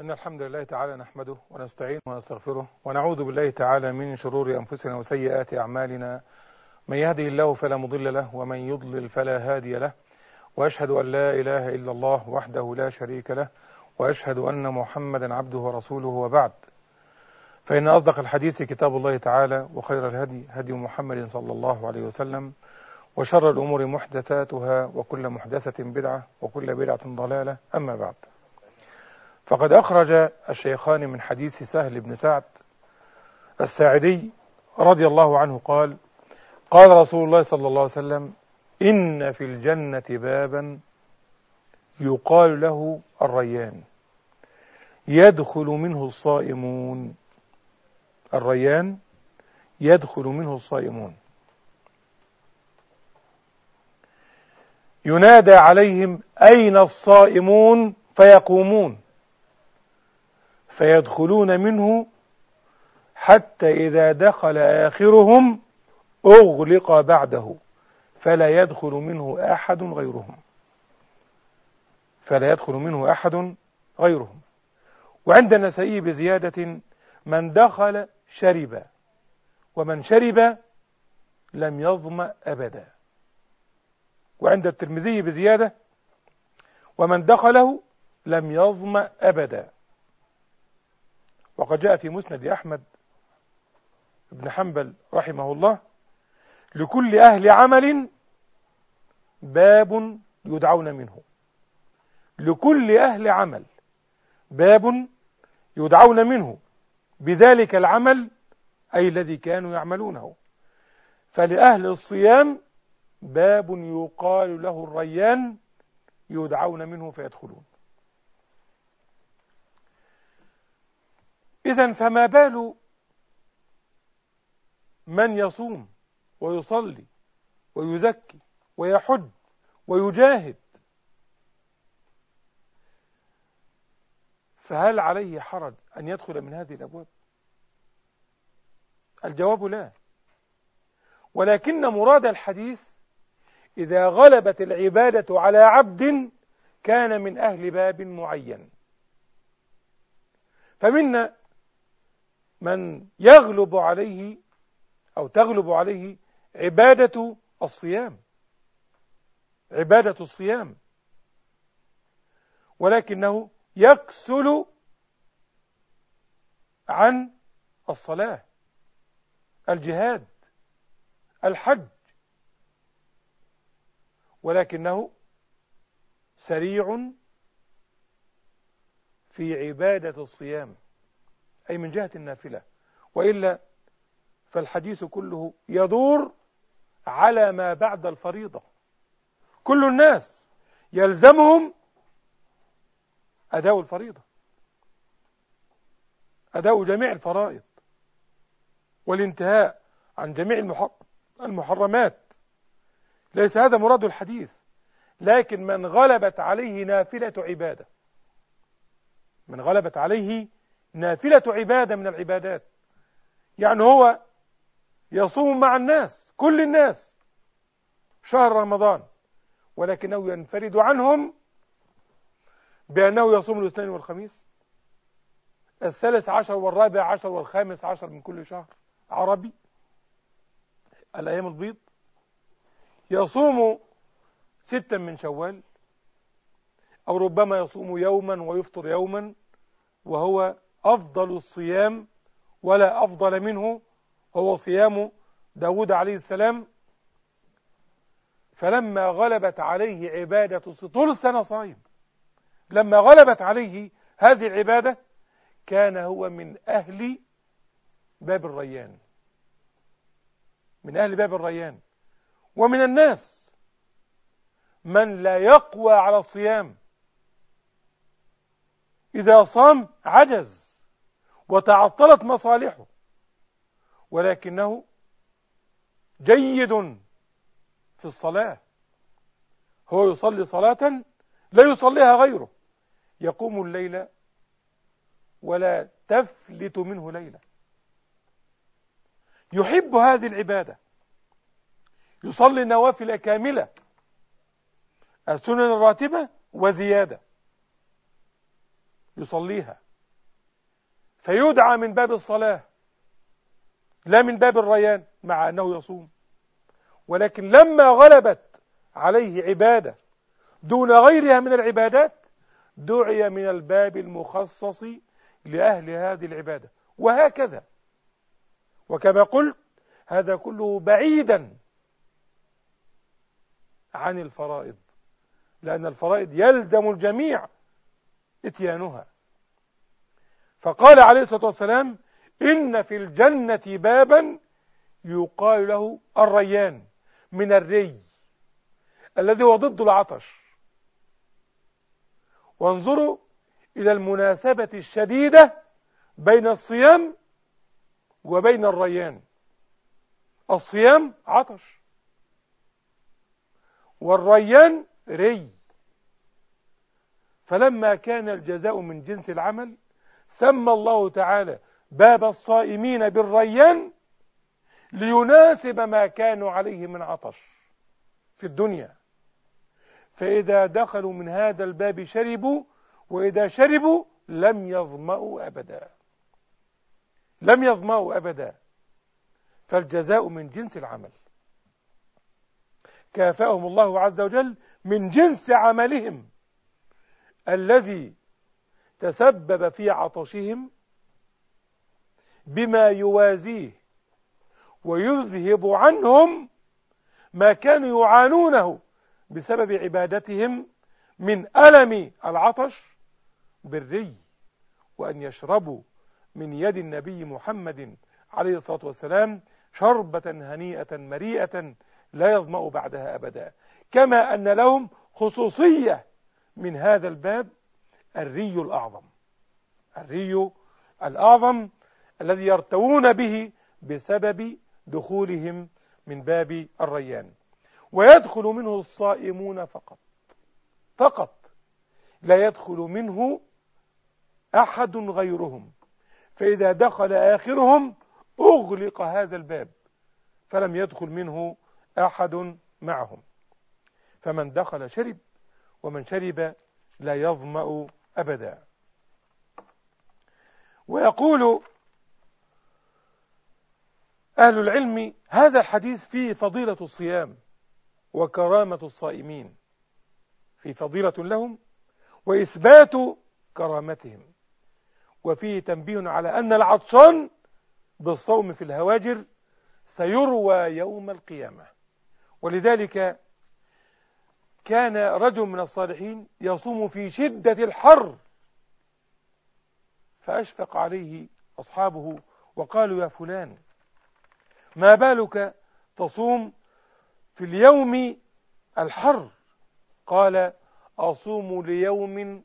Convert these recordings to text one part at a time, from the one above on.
إن الحمد لله تعالى نحمده ونستعين ونستغفره ونعوذ بالله تعالى من شرور أنفسنا وسيئات أعمالنا. من يهده الله فلا مضل له ومن يضلل فلا هادي له. وأشهد أن لا إله إلا الله وحده لا شريك له وأشهد أن محمدا عبده ورسوله وبعد. فإن أصدق الحديث كتاب الله تعالى وخير الهدي هدي محمد صلى الله عليه وسلم وشر الأمور محدثاتها وكل محدثة بدعة وكل بدعة ضلالة. أما بعد. فقد أخرج الشيخان من حديث سهل بن سعد الساعدي رضي الله عنه قال قال رسول الله صلى الله عليه وسلم إن في الجنة بابا يقال له الريان. يدخل منه الصائمون. الريان يدخل منه الصائمون. ينادى عليهم أين الصائمون؟ فيقومون. فيدخلون منه حتى إذا دخل آخرهم أغلق بعده فلا يدخل منه أحد غيرهم. فلا يدخل منه أحد غيرهم. وعند النسائي بزيادة من دخل شرب ومن شرب لم يظمأ أبدا. وعند الترمذي بزيادة ومن دخله لم يظمأ أبدا. وقد جاء في مسند أحمد بن حنبل رحمه الله لكل أهل عمل باب يدعون منه. لكل أهل عمل باب يدعون منه. بذلك العمل أي الذي كانوا يعملونه. فلأهل الصيام باب يقال له الريان يدعون منه فيدخلون. إذا فما بال من يصوم ويصلي ويزكي ويحج ويجاهد. فهل عليه حرج أن يدخل من هذه الأبواب؟ الجواب لا. ولكن مراد الحديث إذا غلبت العبادة على عبد كان من أهل باب معين. فمنا من يغلب عليه أو تغلب عليه عبادة الصيام. عبادة الصيام. ولكنه يكسل عن الصلاة الجهاد الحج. ولكنه سريع في عبادة الصيام. أي من جهة النافلة. وإلا فالحديث كله يدور على ما بعد الفريضة. كل الناس يلزمهم أداء الفريضة. أداء جميع الفرائض. والانتهاء عن جميع المحرمات. ليس هذا مراد الحديث. لكن من غلبت عليه نافلة عبادة. من غلبت عليه نافلة عبادة من العبادات. يعني هو يصوم مع الناس كل الناس شهر رمضان. ولكنه ينفرد عنهم بأنه يصوم الاثنين والخميس الثالث عشر والرابع عشر والخامس عشر من كل شهر. عربي الأيام البيض. يصوم ستا من شوال أو ربما يصوم يوما ويفطر يوما وهو أفضل الصيام ولا أفضل منه هو صيام داود عليه السلام. فلما غلبت عليه عبادة طول السنة صايم. لما غلبت عليه هذه العبادة كان هو من أهل باب الريان. من أهل باب الريان. ومن الناس من لا يقوى على الصيام. إذا صام عجز. وتعطلت مصالحه. ولكنه جيد في الصلاة. هو يصلي صلاة لا يصليها غيره. يقوم الليل ولا تفلت منه ليلة. يحب هذه العبادة. يصلي نوافل كاملة. السنن الراتبة وزيادة. يصليها. فيدعى من باب الصلاة. لا من باب الريان مع أنه يصوم. ولكن لما غلبت عليه عبادة دون غيرها من العبادات دعي من الباب المخصص لأهل هذه العبادة. وهكذا. وكما قلت هذا كله بعيدا عن الفرائض. لأن الفرائض يلزم الجميع إتيانها. فقال عليه الصلاة والسلام إن في الجنة بابا يقال له الريان من الري الذي هو ضد العطش. وانظروا إلى المناسبة الشديدة بين الصيام وبين الريان. الصيام عطش والريان ري. فلما كان الجزاء من جنس العمل سمى الله تعالى باب الصائمين بالريان ليناسب ما كانوا عليه من عطش في الدنيا. فإذا دخلوا من هذا الباب شربوا وإذا شربوا لم يظمأوا أبدا. لم يظمأوا أبدا. فالجزاء من جنس العمل. كافأهم الله عز وجل من جنس عملهم الذي تسبب في عطشهم بما يوازيه ويذهب عنهم ما كانوا يعانونه بسبب عبادتهم من ألم العطش بالري وأن يشربوا من يد النبي محمد عليه الصلاة والسلام شربة هنيئة مريئة لا يظمأ بعدها أبدا. كما أن لهم خصوصية من هذا الباب الري الأعظم. الري الأعظم الذي يرتوون به بسبب دخولهم من باب الريان. ويدخل منه الصائمون فقط. فقط. لا يدخل منه أحد غيرهم. فإذا دخل آخرهم أغلق هذا الباب. فلم يدخل منه أحد معهم. فمن دخل شرب ومن شرب لا يظمأ أبدا. ويقول أهل العلم هذا الحديث فيه فضيلة الصيام وكرامة الصائمين. في فضيلة لهم وإثبات كرامتهم. وفيه تنبيه على أن العطشان بالصوم في الهواجر سيروى يوم القيامة. ولذلك كان رجل من الصالحين يصوم في شدة الحر. فأشفق عليه أصحابه وقالوا يا فلان ما بالك تصوم في اليوم الحر؟ قال أصوم ليوم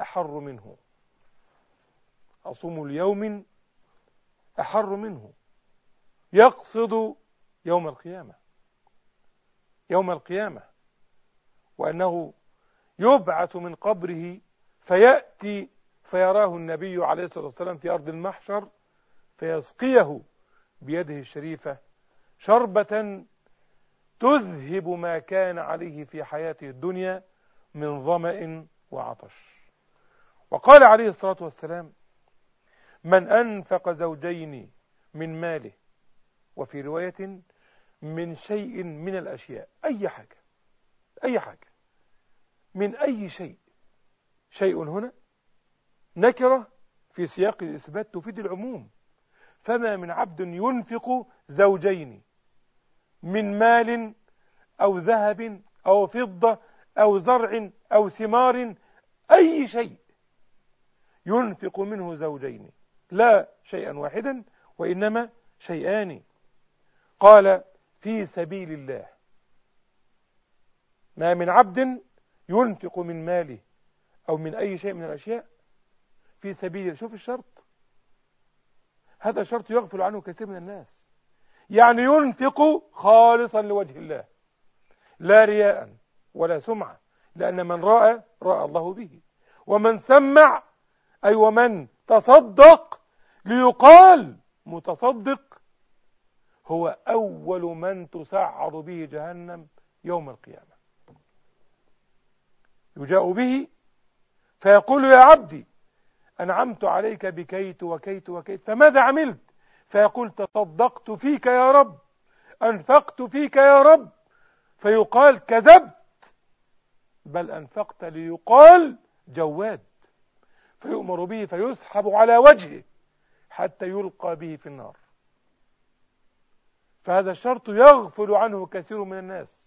أحر منه. أصوم ليوم أحر منه. يقصد يوم القيامة. يوم القيامة. وأنه يبعث من قبره فيأتي فيراه النبي عليه الصلاة والسلام في أرض المحشر فيسقيه بيده الشريفة شربة تذهب ما كان عليه في حياته الدنيا من ظمأ وعطش. وقال عليه الصلاة والسلام من أنفق زوجين من ماله وفي رواية من شيء من الأشياء أي حاجة أي حاجة. من أي شيء. شيء هنا نكرة في سياق الإثبات تفيد العموم. فما من عبد ينفق زوجين من مال أو ذهب أو فضة أو زرع أو ثمار أي شيء ينفق منه زوجين. لا شيئا واحدا وإنما شيئان. قال في سبيل الله. ما من عبد ينفق من ماله أو من أي شيء من الأشياء في سبيل شوف الشرط. هذا شرط يغفل عنه كثير من الناس. يعني ينفق خالصا لوجه الله. لا رياء ولا سمعة. لأن من رأى رأى الله به. ومن سمع أي ومن تصدق ليقال متصدق هو أول من تسعر به جهنم يوم القيامة. يجاء به فيقول يا عبدي أنعمت عليك بكيت وكيت وكيت فماذا عملت؟ فيقول تصدقت فيك يا رب أنفقت فيك يا رب فيقال كذبت. بل أنفقت ليقال جواد فيؤمر به فيسحب على وجهه حتى يلقى به في النار. فهذا الشرط يغفل عنه كثير من الناس.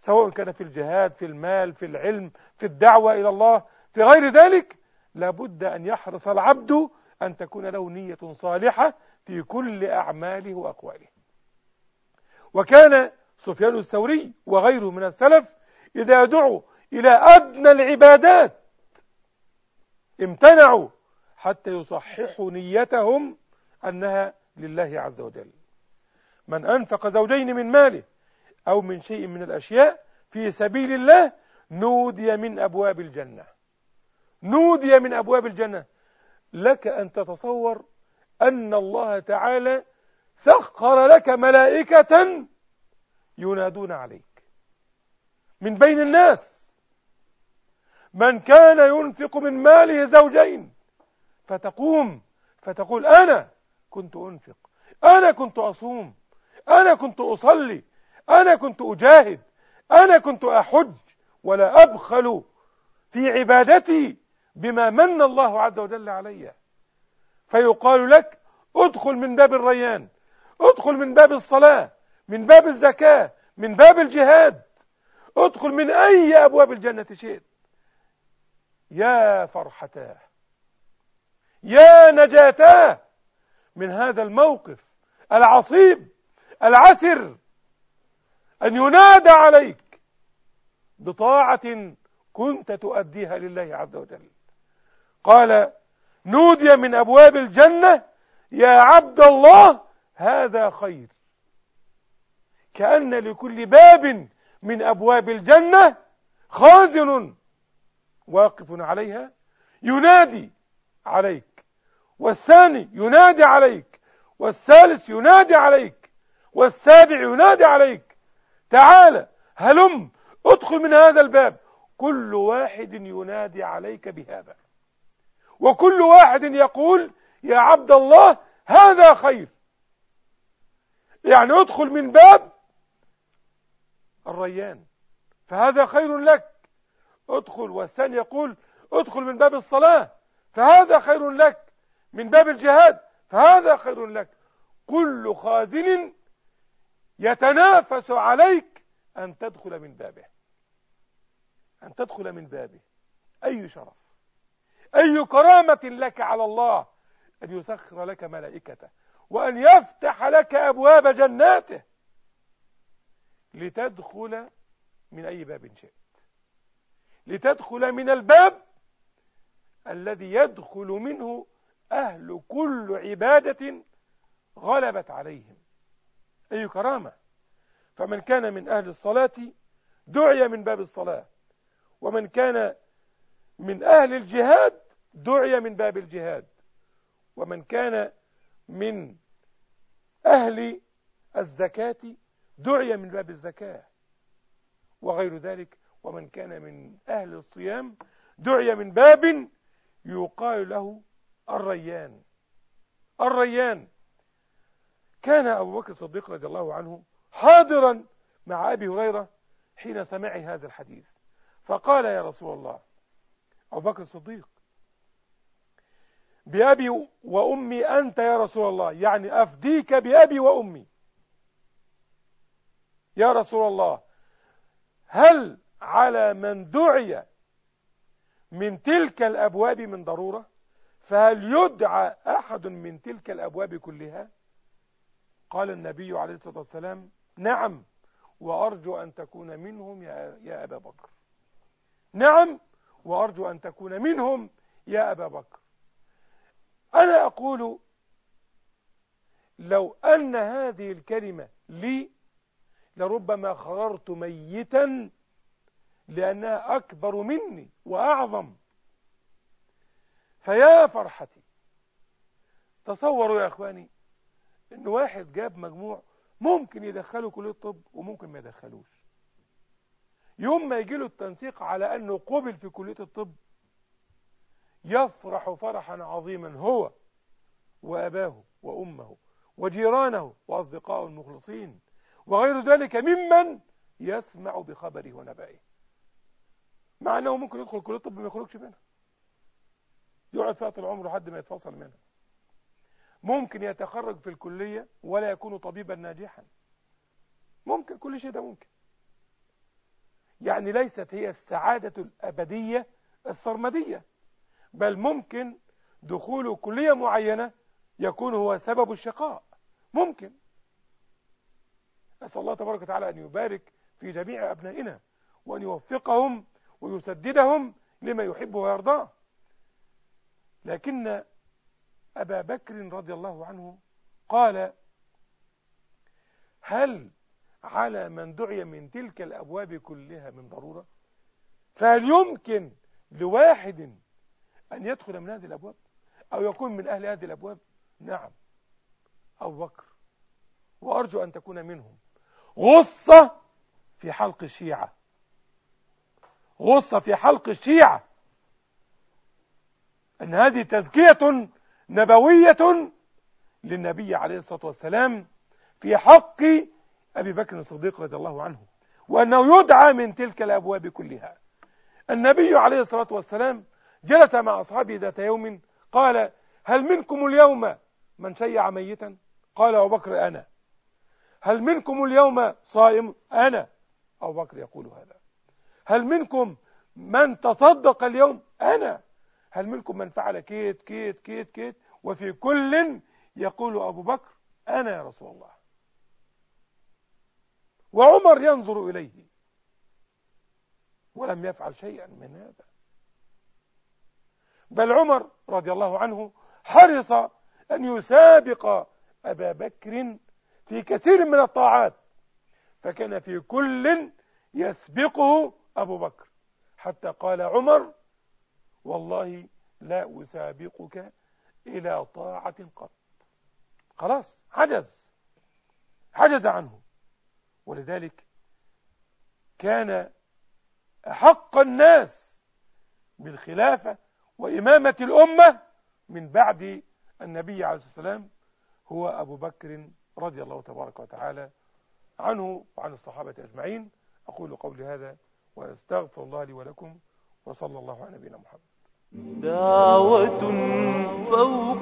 سواء كان في الجهاد في المال في العلم في الدعوة إلى الله في غير ذلك لابد أن يحرص العبد أن تكون له نية صالحة في كل أعماله وأقواله. وكان سفيان الثوري وغيره من السلف إذا دعوا إلى أدنى العبادات امتنعوا حتى يصححوا نيتهم أنها لله عز وجل. من أنفق زوجين من ماله أو من شيء من الأشياء في سبيل الله نودي من أبواب الجنة. نودي من أبواب الجنة. لك أن تتصور أن الله تعالى سخر لك ملائكة ينادون عليك. من بين الناس. من كان ينفق من ماله زوجين فتقوم فتقول أنا كنت أنفق أنا كنت أصوم أنا كنت أصلي أنا كنت أجاهد أنا كنت أحج ولا أبخل في عبادتي بما من الله عز وجل علي. فيقال لك ادخل من باب الريان ادخل من باب الصلاة من باب الزكاة من باب الجهاد ادخل من أي أبواب الجنة شئت. يا فرحتاه يا نجاتاه من هذا الموقف العصيب العسر أن ينادى عليك بطاعة كنت تؤديها لله عز وجل. قال نودي من أبواب الجنة يا عبد الله هذا خير. كأن لكل باب من أبواب الجنة خازن واقف عليها ينادي عليك والثاني ينادي عليك والثالث ينادي عليك والسابع ينادي عليك تعال هلم ادخل من هذا الباب. كل واحد ينادي عليك بهذا. وكل واحد يقول يا عبد الله هذا خير. يعني ادخل من باب الريان فهذا خير لك. ادخل والثاني يقول ادخل من باب الصلاة فهذا خير لك. من باب الجهاد فهذا خير لك. كل خازن يتنافس عليك أن تدخل من بابه. أن تدخل من بابه. أي شرف. أي كرامة لك على الله أن يسخر لك ملائكته وأن يفتح لك أبواب جناته لتدخل من أي باب شئت. لتدخل من الباب الذي يدخل منه أهل كل عبادة غلبت عليهم. أي كرامة. فمن كان من أهل الصلاة دعي من باب الصلاة. ومن كان من أهل الجهاد دعي من باب الجهاد. ومن كان من أهل الزكاة دعي من باب الزكاة. وغير ذلك ومن كان من أهل الصيام دعي من باب يقال له الريان. الريان. كان أبو بكر الصديق رضي الله عنه حاضرا مع أبي هريرة حين سمع هذا الحديث. فقال يا رسول الله أبو بكر الصديق بأبي وأمي أنت يا رسول الله يعني أفديك بأبي وأمي. يا رسول الله هل على من دعي من تلك الأبواب من ضرورة؟ فهل يدعى أحد من تلك الأبواب كلها؟ قال النبي عليه الصلاة والسلام نعم وأرجو أن تكون منهم يا, يا أبا بكر. نعم وأرجو أن تكون منهم يا أبا بكر. أنا أقول لو أن هذه الكلمة لي لربما خررت ميتا لأنها أكبر مني وأعظم. فيا فرحتي تصوروا يا أخواني إن واحد جاب مجموع ممكن يدخله كلية الطب وممكن ما يدخلوش. يوم ما يجي له التنسيق على أنه قبل في كلية الطب يفرح فرحا عظيما هو وأباه وأمه وجيرانه وأصدقائه المخلصين وغير ذلك ممن يسمع بخبره ونبأه. مع أنه ممكن يدخل كلية الطب ما يخرجش منها. يقعد فيها طول عمره لحد ما يتفصل منها. ممكن يتخرج في الكلية ولا يكون طبيبا ناجحا. ممكن كل شيء ده ممكن. يعني ليست هي السعادة الأبدية السرمدية بل ممكن دخول كلية معينة يكون هو سبب الشقاء. ممكن. أسأل الله تبارك وتعالى أن يبارك في جميع أبنائنا وأن يوفقهم ويسددهم لما يحب ويرضاه لكن أبا بكر رضي الله عنه قال هل على من دعي من تلك الأبواب كلها من ضرورة؟ فهل يمكن لواحد أن يدخل من هذه الأبواب؟ أو يكون من أهل هذه الأبواب؟ نعم. أبو بكر وأرجو أن تكون منهم. غصة في حلق الشيعة. غصة في حلق الشيعة. أن هذه تزكية نبوية للنبي عليه الصلاة والسلام في حق أبي بكر الصديق رضي الله عنه وأنه يدعى من تلك الأبواب كلها. النبي عليه الصلاة والسلام جلس مع أصحابه ذات يوم قال هل منكم اليوم من شيع ميتا؟ قال أبو بكر أنا. هل منكم اليوم صائم؟ أنا. أبو بكر يقول هذا. هل منكم من تصدق اليوم؟ أنا. هل منكم من فعل كيت كيت كيت كيت؟ وفي كل يقول أبو بكر أنا يا رسول الله. وعمر ينظر إليه. ولم يفعل شيئا من هذا. بل عمر رضي الله عنه حرص أن يسابق أبا بكر في كثير من الطاعات. فكان في كل يسبقه أبو بكر. حتى قال عمر والله لا أسابقك إلى طاعة قط. خلاص عجز عجز عنه. ولذلك كان أحق الناس بالخلافة وإمامة الأمة من بعد النبي عليه الصلاة والسلام هو أبو بكر رضي الله تبارك وتعالى عنه وعن الصحابة أجمعين. أقول قولي هذا وأستغفر الله لي ولكم وصلى الله على نبينا محمد. دعوة فوق